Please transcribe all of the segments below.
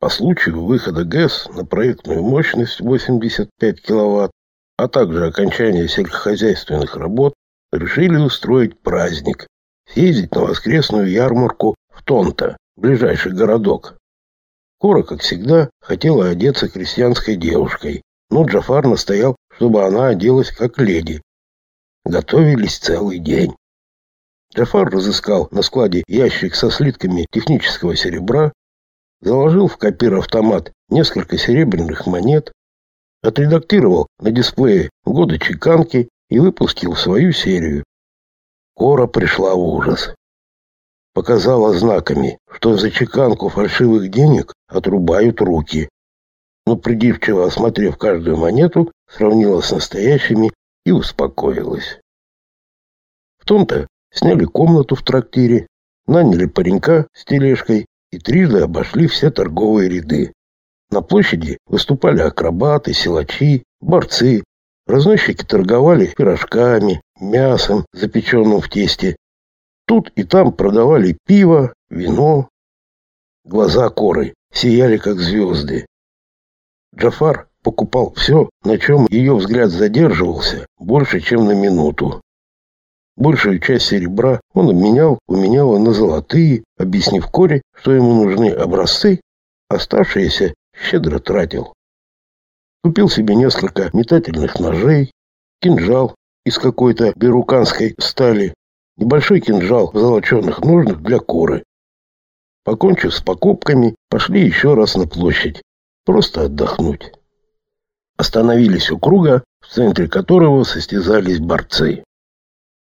По случаю выхода ГЭС на проектную мощность 85 кВт, а также окончания сельскохозяйственных работ, решили устроить праздник, съездить на воскресную ярмарку в Тонто, ближайший городок. Кора, как всегда, хотела одеться крестьянской девушкой, но Джафар настоял, чтобы она оделась как леди. Готовились целый день. Джафар разыскал на складе ящик со слитками технического серебра, заложил в копир-автомат несколько серебряных монет, отредактировал на дисплее годы чеканки и выпустил свою серию. Кора пришла в ужас. Показала знаками, что за чеканку фальшивых денег отрубают руки. Но придирчиво осмотрев каждую монету, сравнила с настоящими и успокоилась. В том-то сняли комнату в трактире, наняли паренька с тележкой и трижды обошли все торговые ряды. На площади выступали акробаты, силачи, борцы. Разносчики торговали пирожками, мясом, запеченным в тесте. Тут и там продавали пиво, вино. Глаза коры сияли, как звезды. Джафар покупал все, на чем ее взгляд задерживался, больше, чем на минуту. Большую часть серебра он обменял у меняла на золотые, объяснив Коре, что ему нужны образцы, оставшиеся щедро тратил. Купил себе несколько метательных ножей, кинжал из какой-то беруканской стали, небольшой кинжал в золоченых ножнах для коры. Покончив с покупками, пошли еще раз на площадь, просто отдохнуть. Остановились у круга, в центре которого состязались борцы.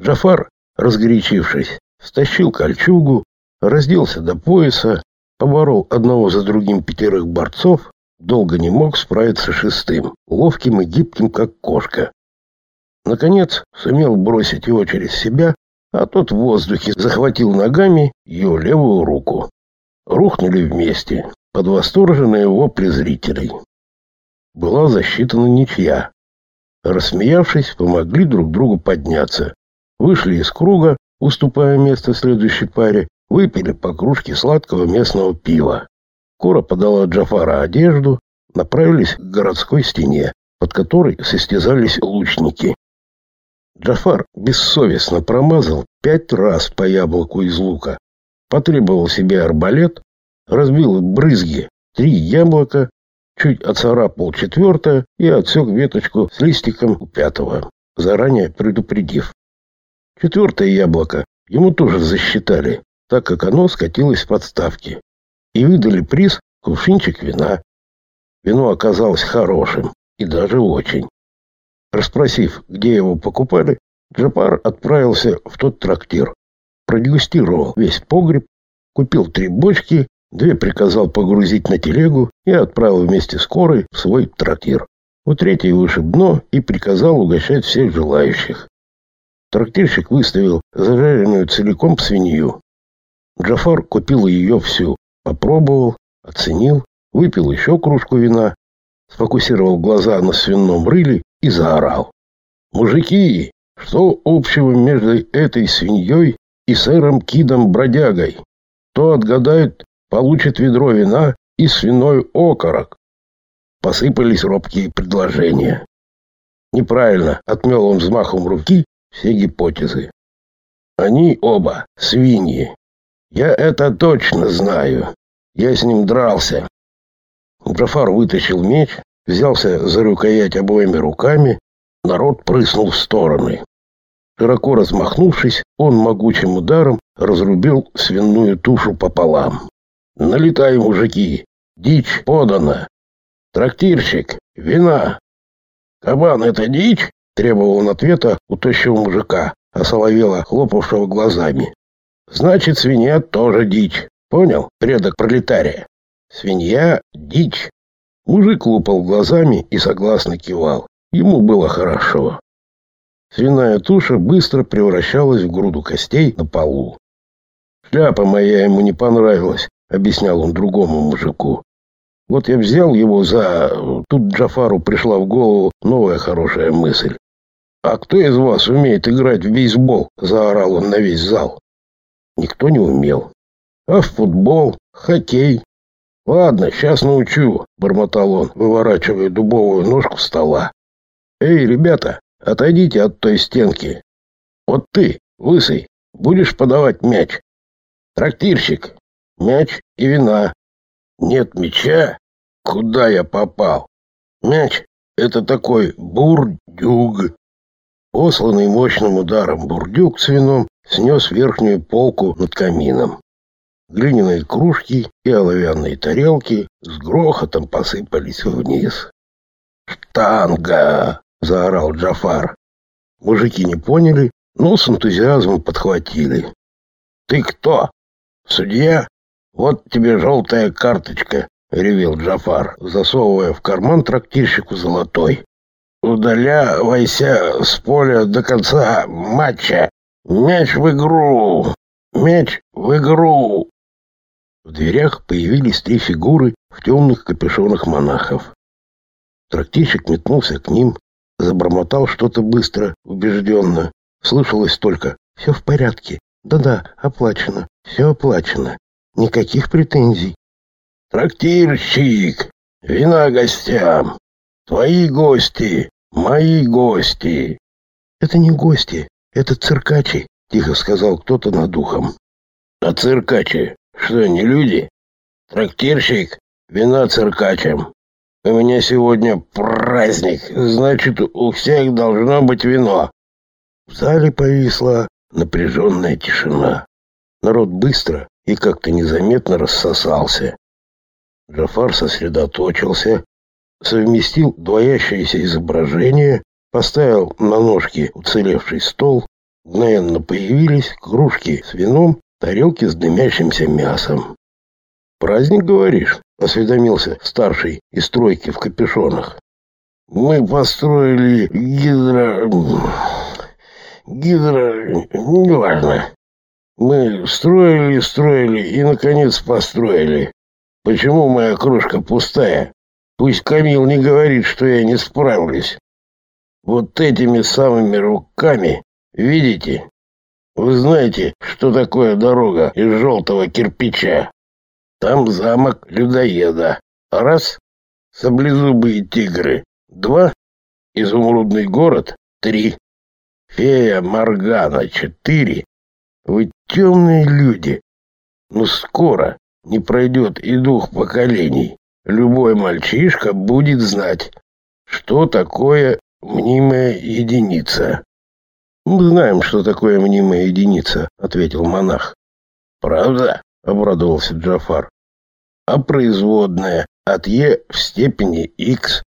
Джафар, разгорячившись, стащил кольчугу, разделся до пояса, поборол одного за другим пятерых борцов, долго не мог справиться шестым, ловким и гибким, как кошка. Наконец, сумел бросить его через себя, а тот в воздухе захватил ногами ее левую руку. Рухнули вместе, под восторженные его презрителей. Была засчитана ничья. Рассмеявшись, помогли друг другу подняться. Вышли из круга, уступая место следующей паре, выпили по кружке сладкого местного пива. Кора подала Джафара одежду, направились к городской стене, под которой состязались лучники. Джафар бессовестно промазал пять раз по яблоку из лука, потребовал себе арбалет, разбил брызги три яблока, чуть оцарапал четвертое и отсек веточку с листиком пятого, заранее предупредив. Четвертое яблоко ему тоже засчитали, так как оно скатилось с подставки. И выдали приз кувшинчик вина. Вино оказалось хорошим и даже очень. Расспросив, где его покупали, Джапар отправился в тот трактир. Продегустировал весь погреб, купил три бочки, две приказал погрузить на телегу и отправил вместе с корой в свой трактир. У третьей вышиб дно и приказал угощать всех желающих. Трактирщик выставил зажаренную целиком свинью. Джафар купил ее всю, попробовал, оценил, выпил еще кружку вина, сфокусировал глаза на свином рыле и заорал. «Мужики, что общего между этой свиньей и сэром Кидом-бродягой? Кто отгадает, получит ведро вина и свиной окорок». Посыпались робкие предложения. Неправильно отмел он взмахом руки все гипотезы. Они оба свиньи. Я это точно знаю. Я с ним дрался. Джафар вытащил меч, взялся за рукоять обоими руками, народ прыснул в стороны. Широко размахнувшись, он могучим ударом разрубил свиную тушу пополам. «Налетай, мужики! Дичь подана! Трактирщик, вина! Кабан — это дичь?» Требовал он ответа у тощего мужика, осоловела, хлопавшего глазами. Значит, свинья тоже дичь. Понял, предок пролетария? Свинья — дичь. Мужик лупал глазами и согласно кивал. Ему было хорошо. Свиная туша быстро превращалась в груду костей на полу. «Шляпа моя ему не понравилась», — объяснял он другому мужику. «Вот я взял его за...» Тут Джафару пришла в голову новая хорошая мысль. «А кто из вас умеет играть в бейсбол?» – заорал он на весь зал. Никто не умел. А в футбол, хоккей? «Ладно, сейчас научу», — бормотал он, выворачивая дубовую ножку стола. «Эй, ребята, отойдите от той стенки. Вот ты, лысый, будешь подавать мяч. Трактирщик, мяч и вина. Нет мяча? Куда я попал? Мяч — это такой бурдюг». Посланный мощным ударом бурдюк с вином снес верхнюю полку над камином. Глиняные кружки и оловянные тарелки с грохотом посыпались вниз. «Штанга!» — заорал Джафар. Мужики не поняли, но с энтузиазмом подхватили. «Ты кто? Судья? Вот тебе желтая карточка!» — ревел Джафар, засовывая в карман трактирщику золотой. «Удаляйся с поля до конца матча! Мяч в игру! Мяч в игру!» В дверях появились три фигуры в темных капюшонах монахов. Трактирщик метнулся к ним, забормотал что-то быстро, убежденно. Слышалось только «Все в порядке. Да-да, оплачено. Все оплачено. Никаких претензий». «Трактирщик! Вина гостям! Твои гости! Мои гости!» «Это не гости, это циркачи», — тихо сказал кто-то над ухом. «А циркачи что, не люди? Трактирщик, вина циркачем. У меня сегодня праздник, значит, у всех должно быть вино. В зале повисла напряженная тишина. Народ быстро и как-то незаметно рассосался. Джафар сосредоточился, совместил двоящееся изображение, поставил на ножки уцелевший стол, мгновенно появились кружки с вином тарелки с дымящимся мясом. «Праздник, говоришь?» — осведомился старший из тройки в капюшонах. «Мы построили гидро... гидро... неважно. Мы строили, строили и, наконец, построили. Почему моя кружка пустая? Пусть Камил не говорит, что я не справлюсь. Вот этими самыми руками, видите, вы знаете, что такое дорога из желтого кирпича? Там замок людоеда. Раз — саблезубые тигры. Два — изумрудный город. Три — фея Моргана. Четыре — вы темные люди. Но скоро не пройдет и двух поколений. Любой мальчишка будет знать, что такое мнимая единица. «Мы знаем, что такое мнимая единица», — ответил монах. «Правда?» — обрадовался Джафар. «А производная от Е в степени X?»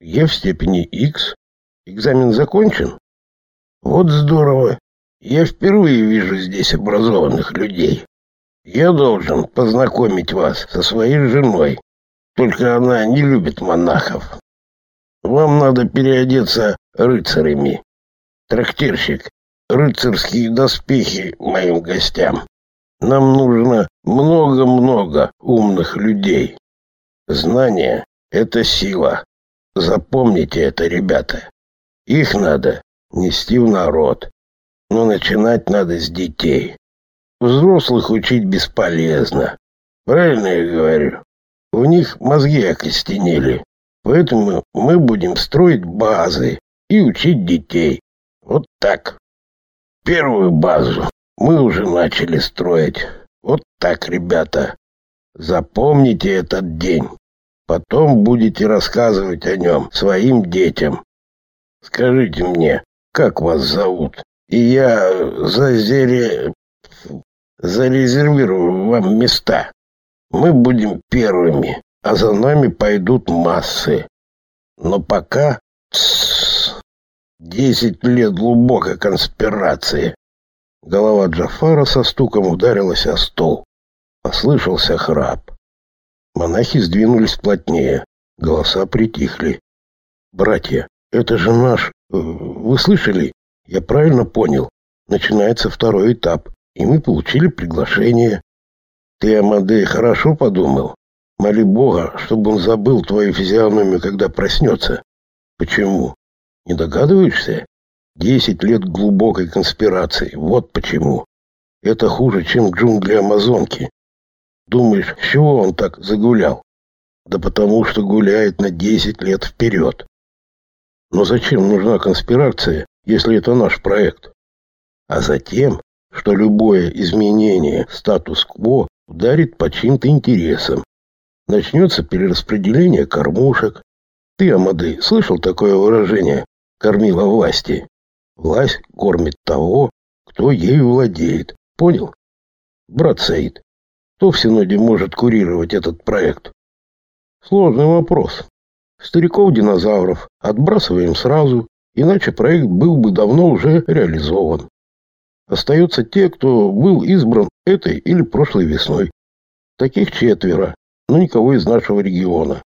«Е в степени X? Экзамен закончен?» «Вот здорово. Я впервые вижу здесь образованных людей. Я должен познакомить вас со своей женой. Только она не любит монахов. Вам надо переодеться рыцарями. Трактирщик, рыцарские доспехи моим гостям. Нам нужно много-много умных людей. Знание — это сила. Запомните это, ребята. Их надо нести в народ. Но начинать надо с детей. Взрослых учить бесполезно. Правильно я говорю? У них мозги окостенели. Поэтому мы будем строить базы и учить детей. Вот так. Первую базу мы уже начали строить. Вот так, ребята. Запомните этот день. Потом будете рассказывать о нем своим детям. Скажите мне, как вас зовут? И я зазере... зарезервирую вам места. Мы будем первыми, а за нами пойдут массы. Но пока... Десять лет глубокой конспирации. Голова Джафара со стуком ударилась о стол. Послышался храп. Монахи сдвинулись плотнее. Голоса притихли. «Братья, это же наш... Э, вы слышали? Я правильно понял. Начинается второй этап, и мы получили приглашение. Ты, Амадей, хорошо подумал? Моли Бога, чтобы он забыл твою физиономию, когда проснется. Почему? Не догадываешься? Десять лет глубокой конспирации. Вот почему. Это хуже, чем джунгли Амазонки. Думаешь, с чего он так загулял? Да потому что гуляет на 10 лет вперед. Но зачем нужна конспирация, если это наш проект? А затем, что любое изменение статус-кво ударит по чьим-то интересам. Начнется перераспределение кормушек. Ты, Амадей, слышал такое выражение «кормила власти»? Власть кормит того, кто ею владеет. Понял? Брат Саид, кто в Синоде может курировать этот проект? Сложный вопрос. Стариков-динозавров отбрасываем сразу, иначе проект был бы давно уже реализован. Остаются те, кто был избран этой или прошлой весной. Таких четверо, но никого из нашего региона.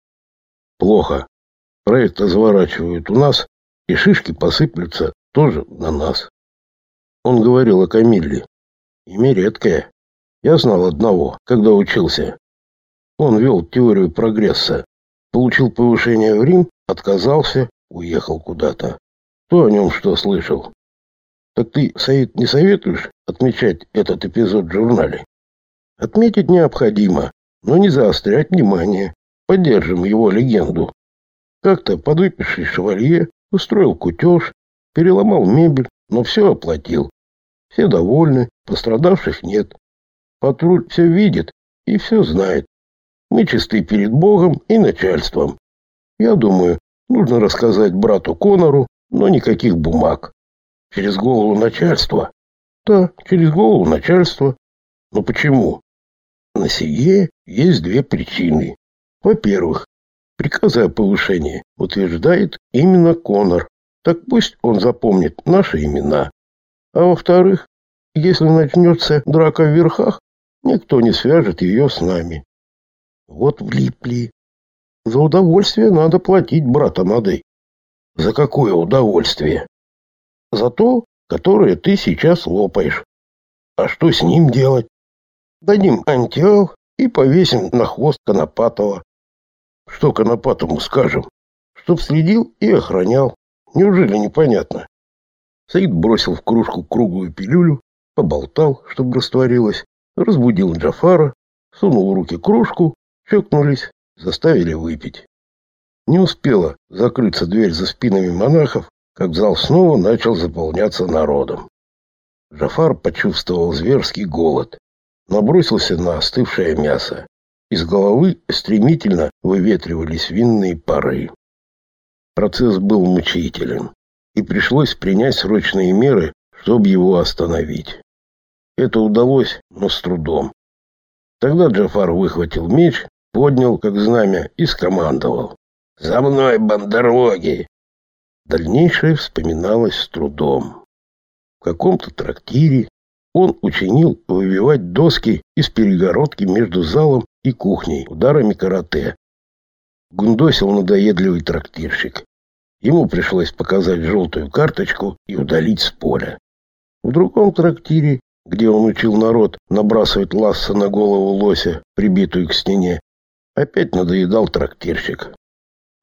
Плохо. Проект разворачивают у нас, и шишки посыплются тоже на нас. Он говорил о Камилле. Имя редкое. Я знал одного, когда учился. Он вел теорию прогресса. Получил повышение в Рим, отказался, уехал куда-то. Кто о нем что слышал? Так ты, Саид, не советуешь отмечать этот эпизод в журнале? Отметить необходимо, но не заострять внимание. Поддержим его легенду. Как-то подвыпивший шевалье устроил кутеж, переломал мебель, но все оплатил. Все довольны, пострадавших нет. Патруль все видит и все знает. Мы чисты перед Богом и начальством. Я думаю, нужно рассказать брату Конору, но никаких бумаг. Через голову начальства? Да, через голову начальства. Но почему? На сие есть две причины. Во-первых, приказы о повышении утверждает именно Конор. Так пусть он запомнит наши имена. А во-вторых, если начнется драка в верхах, никто не свяжет ее с нами. Вот влипли. За удовольствие надо платить, брат Амадей. За какое удовольствие? За то, которое ты сейчас лопаешь. А что с ним делать? Дадим антиал и повесим на хвост Конопатова. Что Конопатому скажем? Чтоб следил и охранял. Неужели непонятно? Саид бросил в кружку круглую пилюлю, поболтал, чтобы растворилась, разбудил Джафара, сунул в руки кружку, чокнулись, заставили выпить. Не успела закрыться дверь за спинами монахов, как зал снова начал заполняться народом. Джафар почувствовал зверский голод, набросился на остывшее мясо. Из головы стремительно выветривались винные пары. Процесс был мучителен, и пришлось принять срочные меры, чтобы его остановить. Это удалось, но с трудом. Тогда Джафар выхватил меч, поднял как знамя и скомандовал. «За мной, бандерлоги!» Дальнейшее вспоминалось с трудом. В каком-то трактире он учинил выбивать доски из перегородки между залом и кухней ударами карате. Гундосил надоедливый трактирщик. Ему пришлось показать желтую карточку и удалить с поля. В другом трактире, где он учил народ набрасывать ласса на голову лося, прибитую к стене, опять надоедал трактирщик.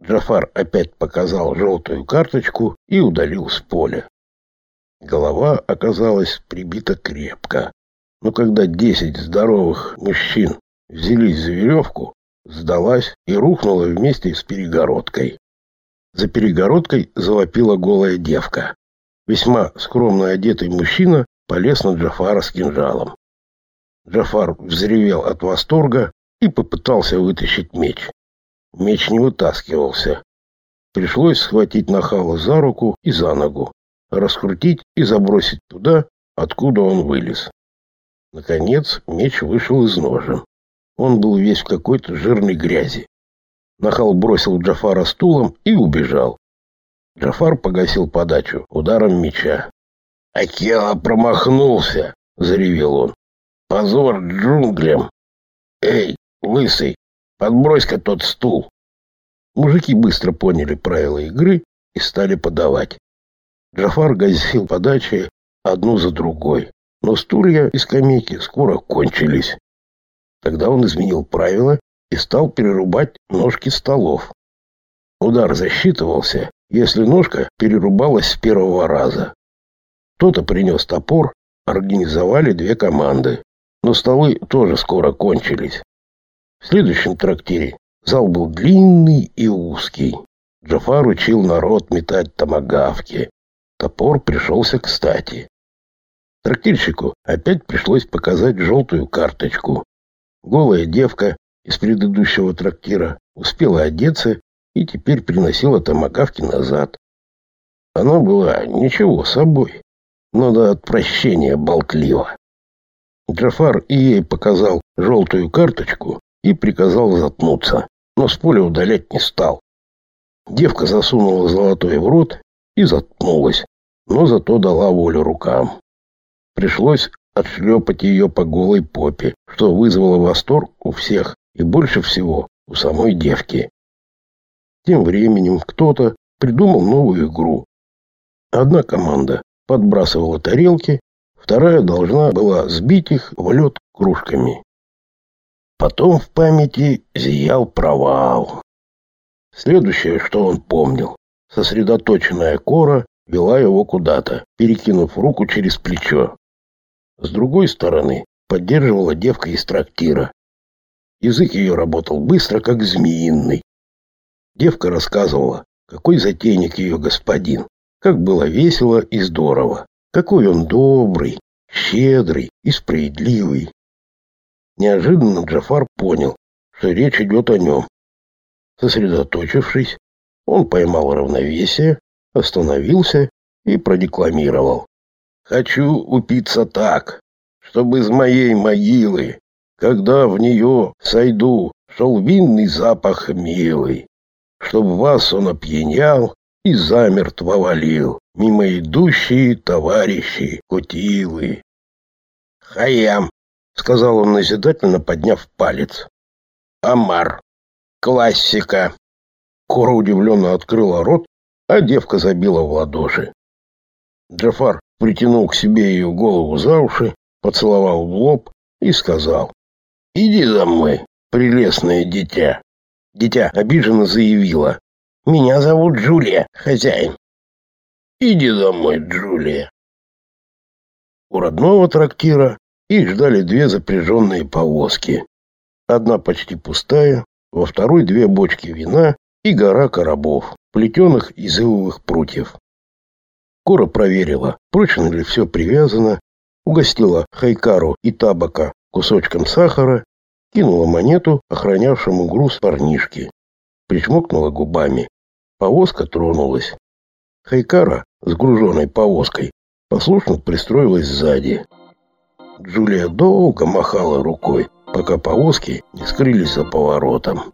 Джафар опять показал желтую карточку и удалил с поля. Голова оказалась прибита крепко. Но когда десять здоровых мужчин взялись за веревку, сдалась и рухнула вместе с перегородкой. За перегородкой завопила голая девка. Весьма скромно одетый мужчина полез на Джафара с кинжалом. Джафар взревел от восторга и попытался вытащить меч. Меч не вытаскивался. Пришлось схватить нахала за руку и за ногу, раскрутить и забросить туда, откуда он вылез. Наконец меч вышел из ножен. Он был весь в какой-то жирной грязи. Нахал бросил Джафара стулом и убежал. Джафар погасил подачу ударом меча. «Акела промахнулся!» — заревел он. «Позор джунглям! Эй, лысый, Подбрось-ка тот стул. Мужики быстро поняли правила игры и стали подавать. Джафар гасил подачи одну за другой, но стулья и скамейки скоро кончились. Тогда он изменил правила и стал перерубать ножки столов. Удар засчитывался, если ножка перерубалась с первого раза. Кто-то принес топор, организовали две команды, но столы тоже скоро кончились. В следующем трактире зал был длинный и узкий. Джафар учил народ метать томагавки. Топор пришелся кстати. Трактирщику опять пришлось показать желтую карточку. Голая девка из предыдущего трактира успела одеться и теперь приносила томагавки назад. Она была ничего собой, но до отвращения болтлива. Джафар и ей показал желтую карточку и приказал заткнуться, но с поля удалять не стал. Девка засунула золотой в рот и заткнулась, но зато дала волю рукам. Пришлось отшлепать ее по голой попе, что вызвало восторг у всех и больше всего у самой девки. Тем временем кто-то придумал новую игру. Одна команда подбрасывала тарелки, вторая должна была сбить их в лед кружками. Потом в памяти зиял провал. Следующее, что он помнил, сосредоточенная кора вела его куда-то, перекинув руку через плечо. С другой стороны поддерживала девка из трактира. Язык ее работал быстро, как змеиный. Девка рассказывала, какой затейник ее господин, как было весело и здорово, какой он добрый, щедрый и справедливый. Неожиданно Джафар понял, что речь идет о нем. Сосредоточившись, он поймал равновесие, остановился и продекламировал. «Хочу упиться так, чтобы из моей могилы, когда в нее сойду, шел винный запах милый, чтоб вас он опьянял и замертво валил, мимо идущие товарищи кутилы». «Хаям!» Сказал он назидательно, подняв палец. Амар. Классика. Кора удивленно открыла рот, а девка забила в ладоши. Джафар притянул к себе ее голову за уши, поцеловал в лоб и сказал. «Иди за мной, прелестное дитя». Дитя обиженно заявила. «Меня зовут Джулия, хозяин». «Иди домой, Джулия». У родного трактира их ждали две запряженные повозки. Одна почти пустая, во второй две бочки вина и гора коробов, плетеных из ивовых прутьев. Кора проверила, прочно ли все привязано, угостила Хайкару и Табака кусочком сахара, кинула монету охранявшему груз парнишки, причмокнула губами. Повозка тронулась. Хайкара с груженной повозкой послушно пристроилась сзади. Джулия долго махала рукой, пока повозки не скрылись за поворотом.